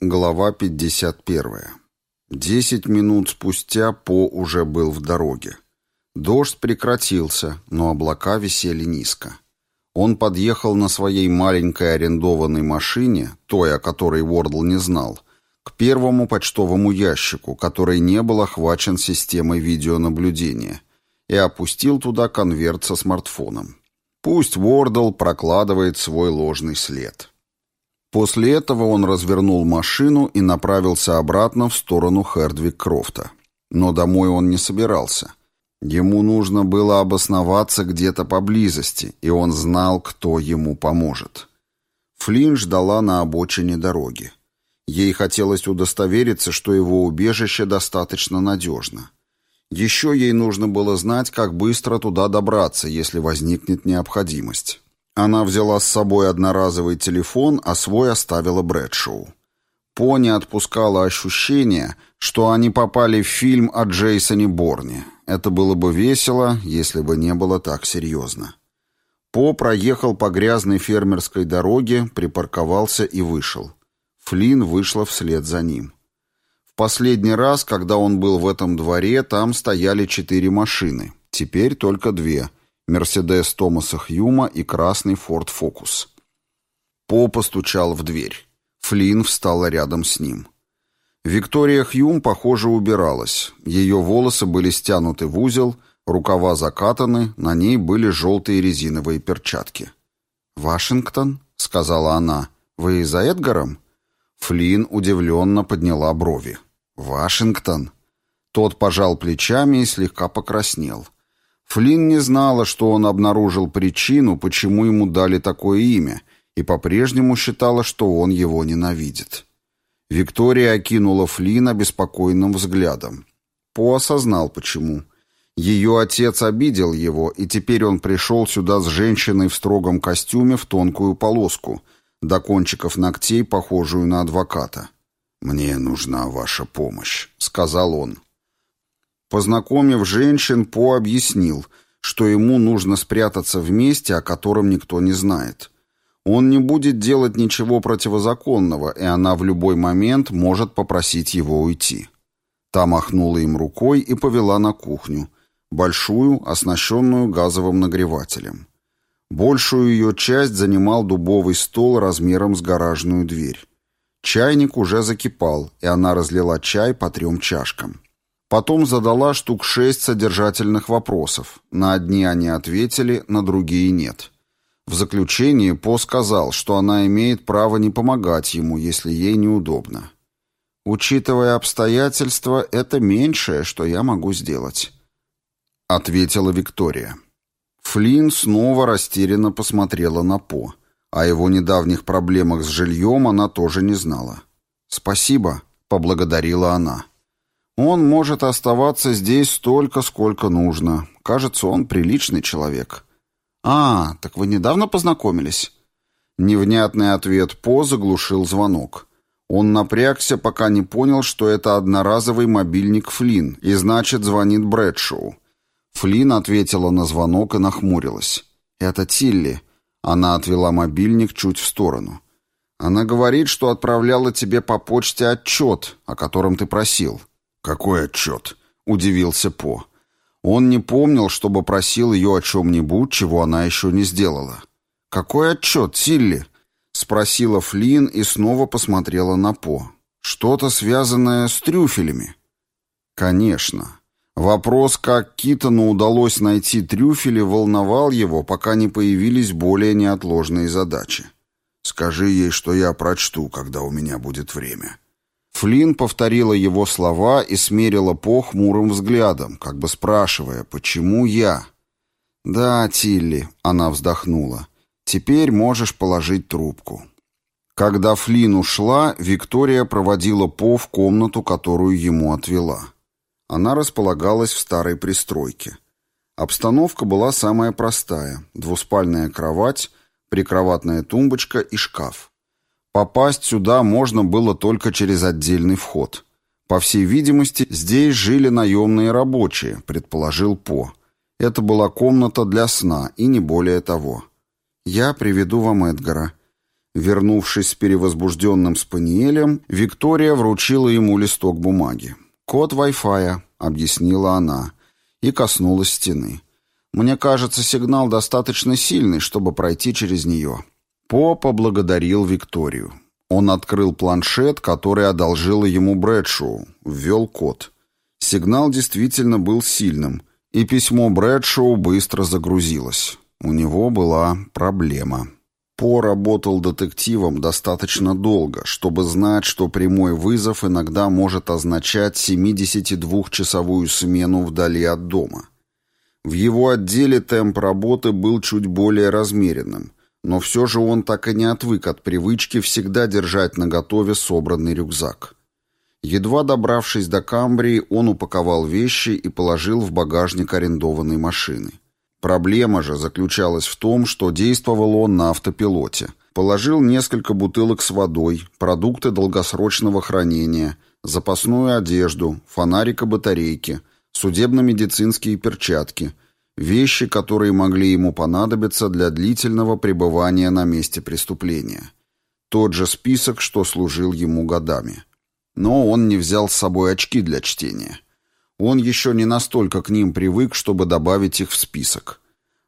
Глава 51. Десять минут спустя По уже был в дороге. Дождь прекратился, но облака висели низко. Он подъехал на своей маленькой арендованной машине, той, о которой Уордл не знал, к первому почтовому ящику, который не был охвачен системой видеонаблюдения, и опустил туда конверт со смартфоном. Пусть Уордл прокладывает свой ложный след. После этого он развернул машину и направился обратно в сторону Хердвик Крофта. Но домой он не собирался. Ему нужно было обосноваться где-то поблизости, и он знал, кто ему поможет. Флинн ждала на обочине дороги. Ей хотелось удостовериться, что его убежище достаточно надежно. Еще ей нужно было знать, как быстро туда добраться, если возникнет необходимость. Она взяла с собой одноразовый телефон, а свой оставила Брэдшоу. Пони отпускала ощущение, что они попали в фильм о Джейсоне Борне. Это было бы весело, если бы не было так серьезно. По проехал по грязной фермерской дороге, припарковался и вышел. Флинн вышла вслед за ним. В последний раз, когда он был в этом дворе, там стояли четыре машины. Теперь только две — Мерседес Томаса Хьюма и красный Форд Фокус. По постучал в дверь. Флинн встала рядом с ним. Виктория Хьюм, похоже, убиралась. Ее волосы были стянуты в узел, рукава закатаны, на ней были желтые резиновые перчатки. «Вашингтон?» — сказала она. «Вы за Эдгаром?» Флинн удивленно подняла брови. «Вашингтон?» Тот пожал плечами и слегка покраснел. Флинн не знала, что он обнаружил причину, почему ему дали такое имя, и по-прежнему считала, что он его ненавидит. Виктория окинула Флина беспокойным взглядом. По осознал, почему. Ее отец обидел его, и теперь он пришел сюда с женщиной в строгом костюме в тонкую полоску, до кончиков ногтей, похожую на адвоката. «Мне нужна ваша помощь», — сказал он. Познакомив женщин, По объяснил, что ему нужно спрятаться в месте, о котором никто не знает. Он не будет делать ничего противозаконного, и она в любой момент может попросить его уйти. Та махнула им рукой и повела на кухню, большую, оснащенную газовым нагревателем. Большую ее часть занимал дубовый стол размером с гаражную дверь. Чайник уже закипал, и она разлила чай по трем чашкам. Потом задала штук шесть содержательных вопросов. На одни они ответили, на другие нет. В заключении По сказал, что она имеет право не помогать ему, если ей неудобно. «Учитывая обстоятельства, это меньшее, что я могу сделать», — ответила Виктория. Флинн снова растерянно посмотрела на По. О его недавних проблемах с жильем она тоже не знала. «Спасибо», — поблагодарила она. Он может оставаться здесь столько, сколько нужно. Кажется, он приличный человек. А, так вы недавно познакомились? Невнятный ответ По заглушил звонок. Он напрягся, пока не понял, что это одноразовый мобильник Флин, и значит, звонит Брэдшоу. Флин ответила на звонок и нахмурилась. «Это Тилли». Она отвела мобильник чуть в сторону. «Она говорит, что отправляла тебе по почте отчет, о котором ты просил». «Какой отчет?» — удивился По. Он не помнил, чтобы просил ее о чем-нибудь, чего она еще не сделала. «Какой отчет, Силли?» — спросила Флин и снова посмотрела на По. «Что-то связанное с трюфелями?» «Конечно». Вопрос, как Китону удалось найти трюфели, волновал его, пока не появились более неотложные задачи. «Скажи ей, что я прочту, когда у меня будет время». Флинн повторила его слова и смерила По хмурым взглядом, как бы спрашивая, почему я? «Да, Тилли», — она вздохнула, — «теперь можешь положить трубку». Когда Флинн ушла, Виктория проводила По в комнату, которую ему отвела. Она располагалась в старой пристройке. Обстановка была самая простая. Двуспальная кровать, прикроватная тумбочка и шкаф. Попасть сюда можно было только через отдельный вход. По всей видимости, здесь жили наемные рабочие, предположил По. Это была комната для сна, и не более того. «Я приведу вам Эдгара». Вернувшись с перевозбужденным спаниелем, Виктория вручила ему листок бумаги. «Код Wi-Fi», — объяснила она, и коснулась стены. «Мне кажется, сигнал достаточно сильный, чтобы пройти через нее». По поблагодарил Викторию. Он открыл планшет, который одолжила ему Брэдшоу, ввел код. Сигнал действительно был сильным, и письмо Брэдшоу быстро загрузилось. У него была проблема. По работал детективом достаточно долго, чтобы знать, что прямой вызов иногда может означать 72-часовую смену вдали от дома. В его отделе темп работы был чуть более размеренным, но все же он так и не отвык от привычки всегда держать наготове собранный рюкзак. Едва добравшись до Камбрии, он упаковал вещи и положил в багажник арендованной машины. Проблема же заключалась в том, что действовал он на автопилоте. Положил несколько бутылок с водой, продукты долгосрочного хранения, запасную одежду, фонарик и батарейки, судебно-медицинские перчатки, вещи, которые могли ему понадобиться для длительного пребывания на месте преступления. Тот же список, что служил ему годами. Но он не взял с собой очки для чтения. Он еще не настолько к ним привык, чтобы добавить их в список.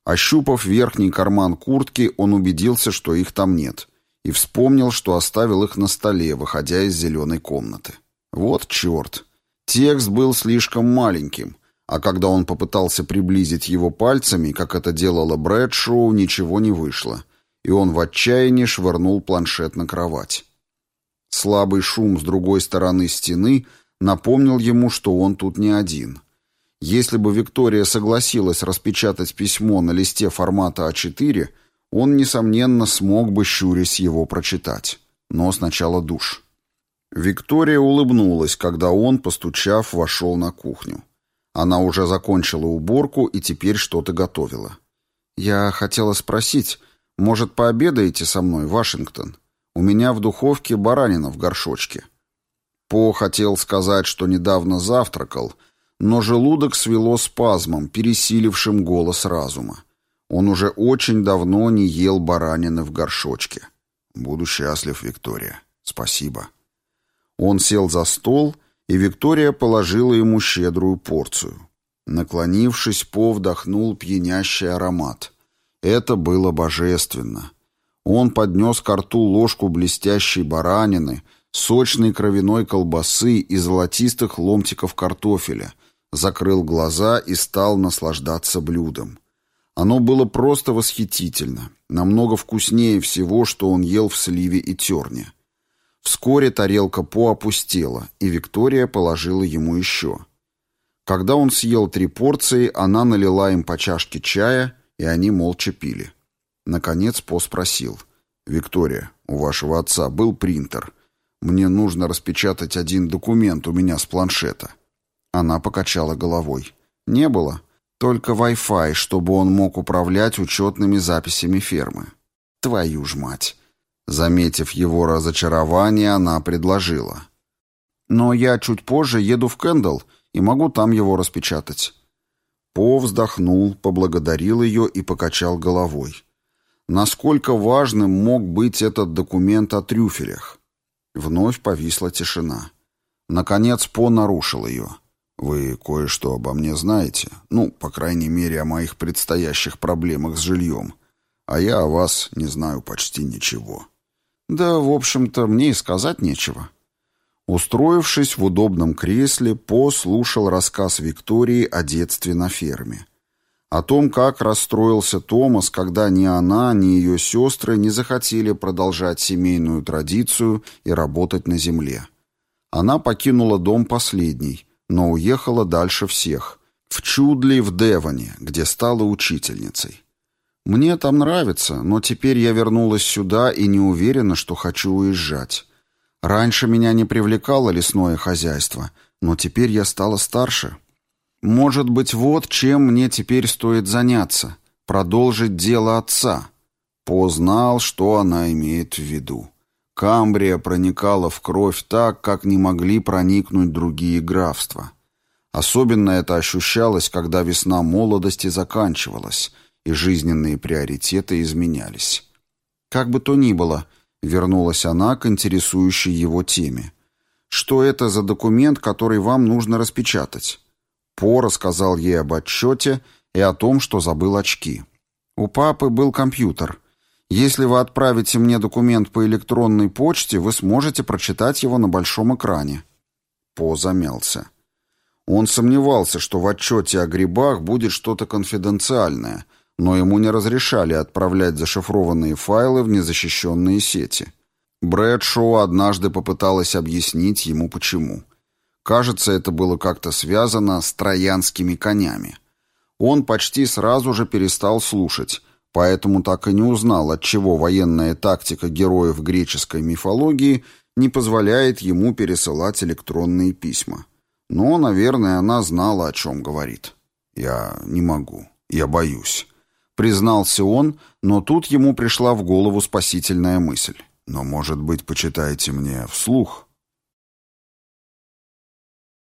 Ощупав верхний карман куртки, он убедился, что их там нет, и вспомнил, что оставил их на столе, выходя из зеленой комнаты. Вот черт! Текст был слишком маленьким, а когда он попытался приблизить его пальцами, как это делала Брэдшоу, ничего не вышло, и он в отчаянии швырнул планшет на кровать. Слабый шум с другой стороны стены — напомнил ему, что он тут не один. Если бы Виктория согласилась распечатать письмо на листе формата А4, он, несомненно, смог бы, щурясь, его прочитать. Но сначала душ. Виктория улыбнулась, когда он, постучав, вошел на кухню. Она уже закончила уборку и теперь что-то готовила. «Я хотела спросить, может, пообедаете со мной, Вашингтон? У меня в духовке баранина в горшочке». По хотел сказать, что недавно завтракал, но желудок свело спазмом, пересилившим голос разума. Он уже очень давно не ел баранины в горшочке. «Буду счастлив, Виктория. Спасибо». Он сел за стол, и Виктория положила ему щедрую порцию. Наклонившись, По вдохнул пьянящий аромат. Это было божественно. Он поднес к рту ложку блестящей баранины — сочной кровяной колбасы и золотистых ломтиков картофеля, закрыл глаза и стал наслаждаться блюдом. Оно было просто восхитительно, намного вкуснее всего, что он ел в сливе и терне. Вскоре тарелка По опустела, и Виктория положила ему еще. Когда он съел три порции, она налила им по чашке чая, и они молча пили. Наконец По спросил. «Виктория, у вашего отца был принтер?» Мне нужно распечатать один документ у меня с планшета». Она покачала головой. «Не было. Только Wi-Fi, чтобы он мог управлять учетными записями фермы». «Твою ж мать!» Заметив его разочарование, она предложила. «Но я чуть позже еду в Кэндалл и могу там его распечатать». По вздохнул, поблагодарил ее и покачал головой. Насколько важным мог быть этот документ о трюфелях? Вновь повисла тишина. Наконец По нарушил ее. «Вы кое-что обо мне знаете? Ну, по крайней мере, о моих предстоящих проблемах с жильем. А я о вас не знаю почти ничего». «Да, в общем-то, мне и сказать нечего». Устроившись в удобном кресле, По слушал рассказ Виктории о детстве на ферме. О том, как расстроился Томас, когда ни она, ни ее сестры не захотели продолжать семейную традицию и работать на земле. Она покинула дом последней, но уехала дальше всех, в Чудли в Девоне, где стала учительницей. Мне там нравится, но теперь я вернулась сюда и не уверена, что хочу уезжать. Раньше меня не привлекало лесное хозяйство, но теперь я стала старше, может быть, вот чем мне теперь стоит заняться. Продолжить дело отца. Познал, что она имеет в виду. Камбрия проникала в кровь так, как не могли проникнуть другие графства. Особенно это ощущалось, когда весна молодости заканчивалась, и жизненные приоритеты изменялись. Как бы то ни было, Вернулась она к интересующей его теме. «Что это за документ, который вам нужно распечатать?» По рассказал ей об отчете и о том, что забыл очки. «У папы был компьютер. Если вы отправите мне документ по электронной почте, вы сможете прочитать его на большом экране». По замялся. Он сомневался, что в отчете о грибах будет что-то конфиденциальное, но ему не разрешали отправлять зашифрованные файлы в незащищенные сети. Брэдшоу однажды попыталась объяснить ему почему. Кажется, это было как-то связано с троянскими конями. Он почти сразу же перестал слушать, поэтому так и не узнал, отчего военная тактика героев греческой мифологии не позволяет ему пересылать электронные письма. Но, наверное, она знала, о чем говорит. «Я не могу. Я боюсь», — признался он, но тут ему пришла в голову спасительная мысль. «Но, может быть, почитаете мне вслух?»